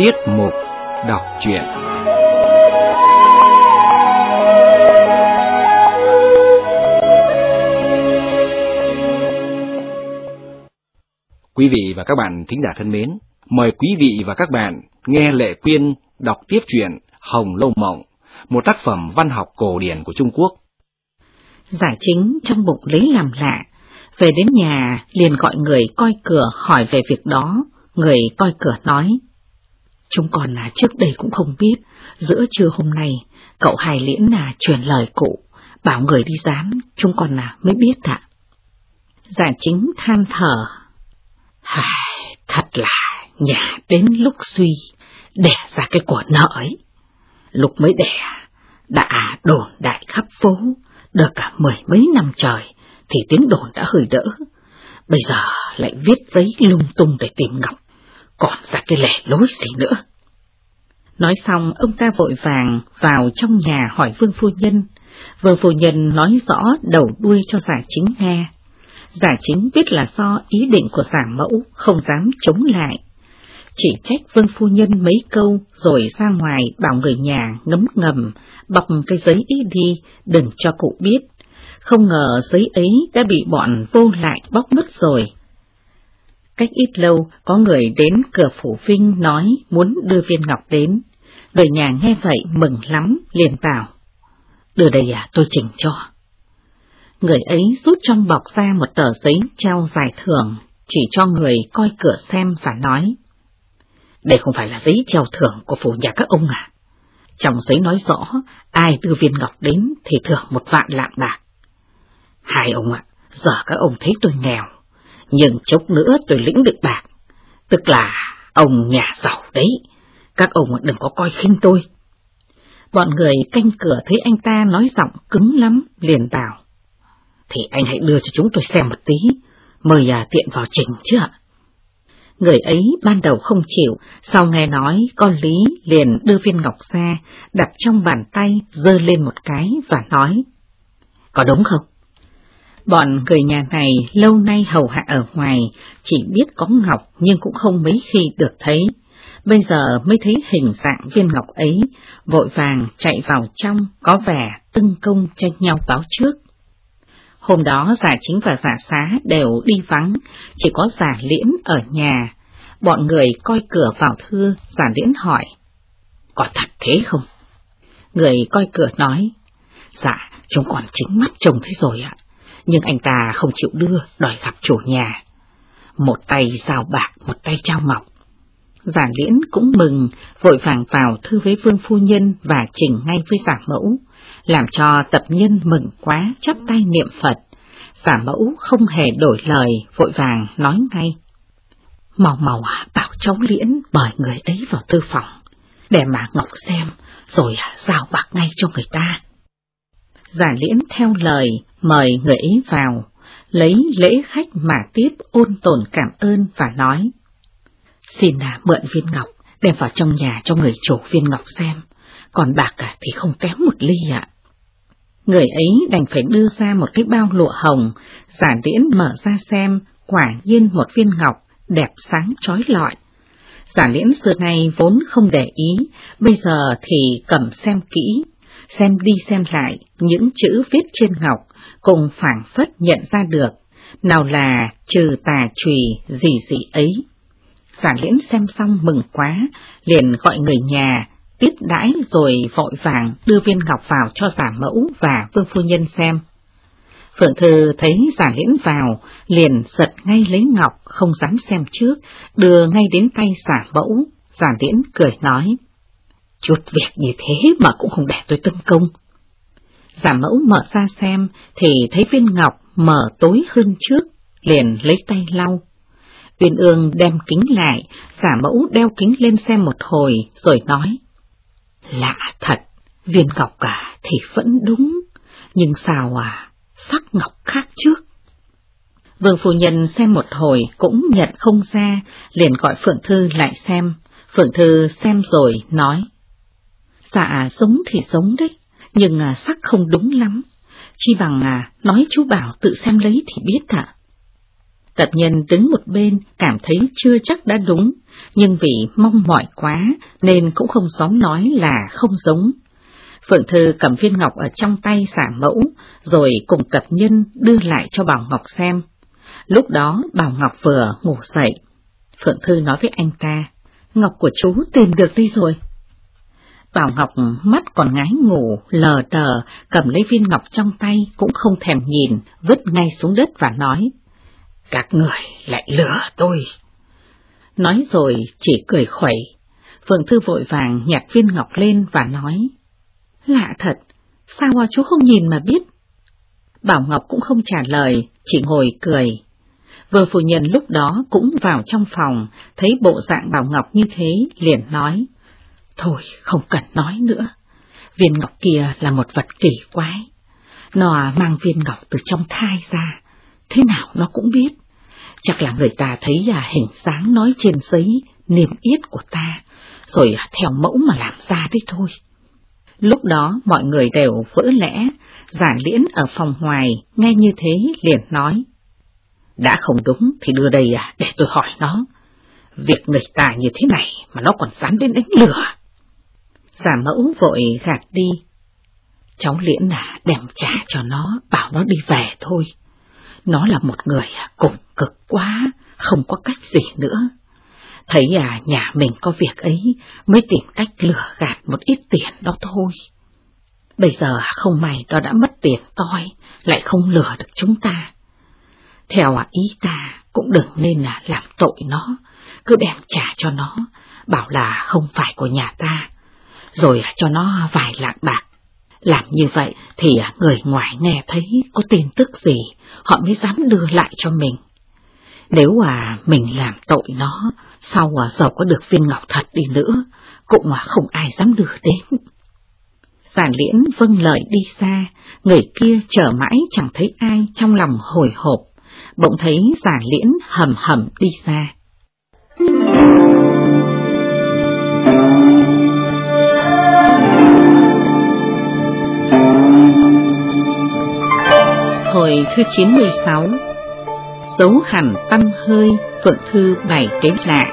Tiết mục đọc truyện Quý vị và các bạn thính giả thân mến, mời quý vị và các bạn nghe Lệ Quyên đọc tiếp truyện Hồng Lâu Mộng, một tác phẩm văn học cổ điển của Trung Quốc. Giải chính trong bụng lấy làm lạ, về đến nhà liền gọi người coi cửa hỏi về việc đó, người coi cửa nói. Chúng còn là trước đây cũng không biết, giữa trưa hôm nay, cậu hài liễn là truyền lời cụ, bảo người đi dán, chúng còn là mới biết ạ. Giả chính than thở. Hài, thật là nhà đến lúc suy, đẻ ra cái quả nợ ấy. Lúc mới đẻ, đã đồn đại khắp phố, được cả mười mấy năm trời, thì tiếng đồn đã hơi đỡ. Bây giờ lại viết giấy lung tung để tìm Ngọc, còn ra cái lẻ lối gì nữa. Nói xong, ông ta vội vàng vào trong nhà hỏi Vương Phu Nhân. Vương Phu Nhân nói rõ đầu đuôi cho giả chính nghe. Giả chính biết là do ý định của giả mẫu, không dám chống lại. Chỉ trách Vương Phu Nhân mấy câu rồi ra ngoài bảo người nhà ngấm ngầm, bọc cái giấy ý đi, đừng cho cụ biết. Không ngờ giấy ấy đã bị bọn vô lại bóc mất rồi. Cách ít lâu, có người đến cửa phủ Vinh nói muốn đưa viên ngọc đến. Người nhà nghe vậy mừng lắm, liền bảo. Đưa đây à, tôi chỉnh cho. Người ấy rút trong bọc ra một tờ giấy treo giải thưởng, chỉ cho người coi cửa xem và nói. Đây không phải là giấy treo thưởng của phủ nhà các ông à. Trong giấy nói rõ, ai đưa viên ngọc đến thì thưởng một vạn lạng bạc. Hai ông ạ, giờ các ông thấy tôi nghèo, nhưng chốc nữa tôi lĩnh được bạc, tức là ông nhà giàu đấy, các ông đừng có coi khinh tôi. Bọn người canh cửa thấy anh ta nói giọng cứng lắm, liền bảo. Thì anh hãy đưa cho chúng tôi xem một tí, mời à tiện vào trình chứ ạ. Người ấy ban đầu không chịu, sau nghe nói con Lý liền đưa viên ngọc ra, đặt trong bàn tay, dơ lên một cái và nói. Có đúng không? Bọn người nhà này lâu nay hầu hạ ở ngoài, chỉ biết có ngọc nhưng cũng không mấy khi được thấy. Bây giờ mới thấy hình dạng viên ngọc ấy, vội vàng chạy vào trong, có vẻ tưng công tranh nhau báo trước. Hôm đó giả chính và giả xá đều đi vắng, chỉ có giả liễn ở nhà. Bọn người coi cửa vào thư, giả liễn hỏi. Có thật thế không? Người coi cửa nói. Dạ, chúng còn chính mắt trông thấy rồi ạ nhưng anh ta không chịu đưa, đòi gặp chủ nhà. Một tay giao bạc, một tay trao ngọc. Giả liễn cũng mừng, vội vàng vào thư với vương phu nhân và chỉnh ngay với giả mẫu, làm cho tập nhân mừng quá chắp tay niệm Phật. Giả mẫu không hề đổi lời, vội vàng nói ngay. Màu màu bảo cháu liễn mời người ấy vào tư phòng, để mà Ngọc xem, rồi giao bạc ngay cho người ta. Giả liễn theo lời, mời người ấy vào, lấy lễ khách mà tiếp ôn tồn cảm ơn và nói. Xin là mượn viên ngọc, đem vào trong nhà cho người chủ viên ngọc xem, còn bạc cả thì không kém một ly ạ. Người ấy đành phải đưa ra một cái bao lụa hồng, giả liễn mở ra xem, quả nhiên một viên ngọc, đẹp sáng trói lọi. Giả liễn xưa nay vốn không để ý, bây giờ thì cầm xem kỹ, xem đi xem lại những chữ viết trên ngọc, cùng phảng phất nhận ra được, nào là trừ tà trùy gì gì ấy. Giả liễn xem xong mừng quá, liền gọi người nhà, tiếp đãi rồi vội vàng đưa viên ngọc vào cho giả mẫu và vương phu nhân xem. Phượng Thư thấy giả liễn vào, liền giật ngay lấy ngọc, không dám xem trước, đưa ngay đến tay giả mẫu, giả liễn cười nói. Chút việc như thế mà cũng không để tôi tấn công. Giả mẫu mở ra xem thì thấy viên ngọc mở tối hơn trước, liền lấy tay lau. Uyên ương đem kính lại, giả mẫu đeo kính lên xem một hồi rồi nói. Lạ thật, viên ngọc cả thì vẫn đúng, nhưng sao à, sắc ngọc khác trước. Vương phu nhân xem một hồi cũng nhận không ra, liền gọi Phượng Thư lại xem. Phượng Thư xem rồi nói. Dạ sống thì sống đấy, nhưng à, sắc không đúng lắm. Chi bằng à, nói chú Bảo tự xem lấy thì biết ạ. Tập nhân đứng một bên cảm thấy chưa chắc đã đúng, nhưng vì mong mỏi quá nên cũng không dám nói là không giống. Phượng Thư cầm viên ngọc ở trong tay xả mẫu, rồi cùng tập nhân đưa lại cho Bảo Ngọc xem. Lúc đó Bảo Ngọc vừa ngủ dậy. Phượng Thư nói với anh ta, Ngọc của chú tìm được đi rồi. Bảo Ngọc mắt còn ngái ngủ, lờ đờ, cầm lấy viên ngọc trong tay cũng không thèm nhìn, vứt ngay xuống đất và nói. Các người lại lừa tôi. Nói rồi chỉ cười khuẩy. Phượng Thư vội vàng nhặt viên ngọc lên và nói. Lạ thật, sao chú không nhìn mà biết? Bảo Ngọc cũng không trả lời, chỉ ngồi cười. Vừa phu nhân lúc đó cũng vào trong phòng, thấy bộ dạng Bảo Ngọc như thế, liền nói. Thôi, không cần nói nữa. Viên ngọc kia là một vật kỳ quái. Nó mang viên ngọc từ trong thai ra, thế nào nó cũng biết. Chắc là người ta thấy à, hình dáng nói trên giấy, niềm yết của ta, rồi à, theo mẫu mà làm ra đấy thôi. Lúc đó mọi người đều vỡ lẽ, giả liễn ở phòng ngoài, nghe như thế liền nói. Đã không đúng thì đưa đây à, để tôi hỏi nó. Việc người ta như thế này mà nó còn dám đến đánh lửa. Giả mẫu vội gạt đi. Cháu liễn à, đem trả cho nó, bảo nó đi về thôi. Nó là một người cùng cực quá, không có cách gì nữa. Thấy à nhà mình có việc ấy mới tìm cách lừa gạt một ít tiền đó thôi. Bây giờ không may nó đã mất tiền toi, lại không lừa được chúng ta. Theo à, ý ta cũng đừng nên là làm tội nó, cứ đem trả cho nó, bảo là không phải của nhà ta, rồi cho nó vài lạng bạc. Làm như vậy thì người ngoài nghe thấy có tin tức gì, họ mới dám đưa lại cho mình. Nếu à mình làm tội nó, sau giờ giàu có được viên ngọc thật đi nữa, cũng không ai dám đưa đến. Giản liễn vâng lời đi xa, người kia chờ mãi chẳng thấy ai trong lòng hồi hộp, bỗng thấy giản liễn hầm hầm đi xa. Hồi thứ 96 Dấu hẳn tâm hơi, Phượng Thư bày kế lạ,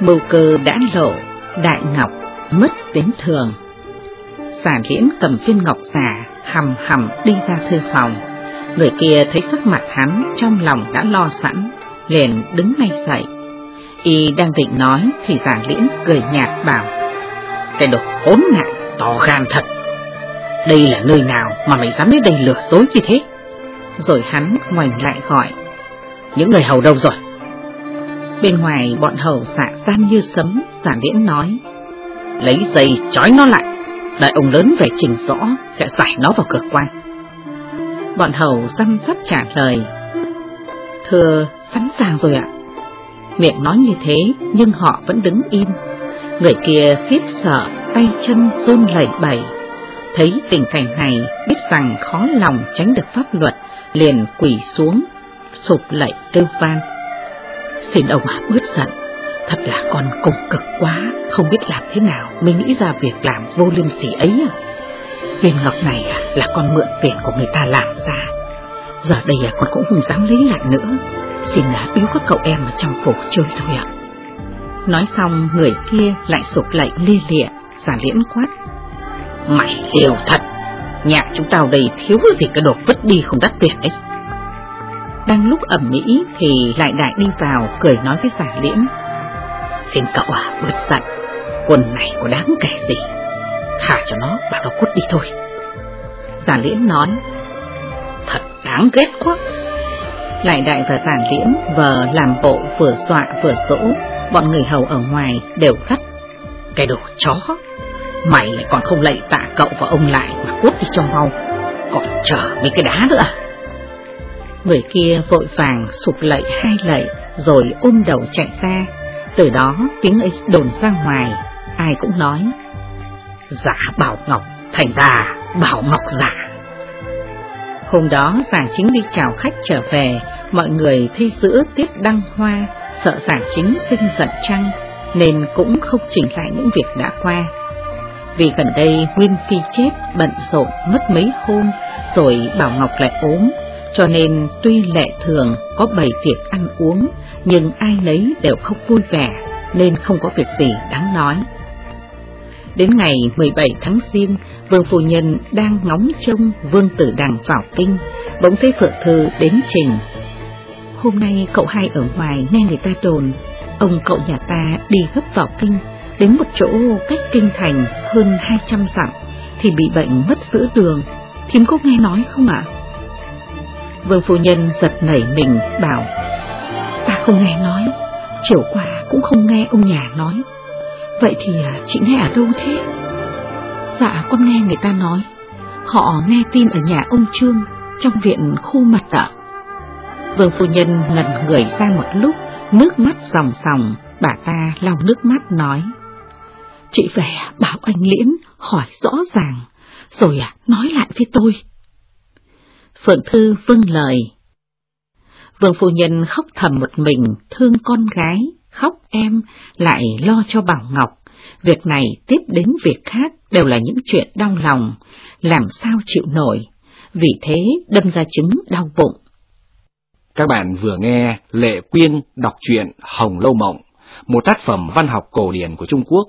mưu cơ đã lộ, đại ngọc mất đến thường. Giả liễn cầm viên ngọc giả, hầm hầm đi ra thư phòng. Người kia thấy sắc mặt hắn, trong lòng đã lo sẵn, liền đứng ngay dậy. Y đang định nói thì giả liễn cười nhạt bảo, Cái đồ khốn nạn, to gan thật. Đây là nơi nào mà mày dám đến đây lừa dối như thế? Rồi hắn ngoảnh lại gọi, những người hầu đâu rồi? Bên ngoài bọn hầu xạ gian như sấm, giả liễn nói, lấy dây trói nó lại, đợi ông lớn về trình rõ, sẽ giải nó vào cửa quan. Bọn hầu răm sắp trả lời, thưa sẵn sàng rồi ạ. Miệng nói như thế, nhưng họ vẫn đứng im. Người kia khiếp sợ, tay chân run lẩy bẩy. Thấy tình cảnh này, biết rằng khó lòng tránh được pháp luật, liền quỳ xuống, sụp lạy kêu van. Xin ông hạ bớt giận, thật là con cùng cực quá, không biết làm thế nào mới nghĩ ra việc làm vô liêm sỉ ấy à. Viên ngọc này à, là con mượn tiền của người ta làm ra, giờ đây à, con cũng không dám lấy lại nữa, xin là biếu các cậu em ở trong phủ chơi thôi ạ. Nói xong người kia lại sụp lạy lê lịa, giả liễn quát. Mày liều thật, nhà chúng tao đây thiếu gì cái đồ vứt đi không đắt tiền ấy. Đang lúc ẩm mỹ thì lại đại đi vào cười nói với giả liễn. Xin cậu à, bớt giận, quần này có đáng kể gì, thả cho nó bảo nó cút đi thôi. Giả liễn nói, thật đáng ghét quá. Lại đại và giản liễn vờ làm bộ vừa dọa vừa dỗ, bọn người hầu ở ngoài đều khắt. Cái đồ chó, mày lại còn không lạy tạ cậu và ông lại mà cút đi trong mau, còn chờ mấy cái đá nữa à? Người kia vội vàng sụp lạy hai lạy rồi ôm đầu chạy ra. Từ đó tiếng ấy đồn ra ngoài, ai cũng nói. Giả bảo ngọc, thành ra bảo ngọc giả. Hôm đó giảng chính đi chào khách trở về, mọi người thay giữa tiết đăng hoa, sợ giảng chính sinh giận trăng, nên cũng không chỉnh lại những việc đã qua. Vì gần đây Nguyên Phi chết, bận rộn mất mấy hôm, rồi Bảo Ngọc lại ốm, Cho nên tuy lệ thường có bày việc ăn uống, nhưng ai nấy đều không vui vẻ, nên không có việc gì đáng nói. Đến ngày 17 tháng Giêng, Vương Phu Nhân đang ngóng trông Vương Tử Đằng vào kinh, bỗng thấy Phượng Thư đến trình. Hôm nay cậu hai ở ngoài nghe người ta đồn, ông cậu nhà ta đi gấp vào kinh, đến một chỗ cách kinh thành hơn 200 dặm, thì bị bệnh mất giữa đường, thím có nghe nói không ạ? Vương Phu Nhân giật nảy mình bảo, ta không nghe nói, chiều qua cũng không nghe ông nhà nói. Vậy thì à, chị nghe ở đâu thế? Dạ con nghe người ta nói Họ nghe tin ở nhà ông Trương Trong viện khu mật ạ Vương phu nhân ngẩn người ra một lúc Nước mắt ròng ròng Bà ta lau nước mắt nói Chị về bảo anh Liễn hỏi rõ ràng Rồi à nói lại với tôi Phượng Thư vâng lời Vương phu nhân khóc thầm một mình Thương con gái khóc em, lại lo cho Bảo Ngọc. Việc này tiếp đến việc khác đều là những chuyện đau lòng, làm sao chịu nổi, vì thế đâm ra chứng đau bụng. Các bạn vừa nghe Lệ Quyên đọc truyện Hồng Lâu Mộng, một tác phẩm văn học cổ điển của Trung Quốc.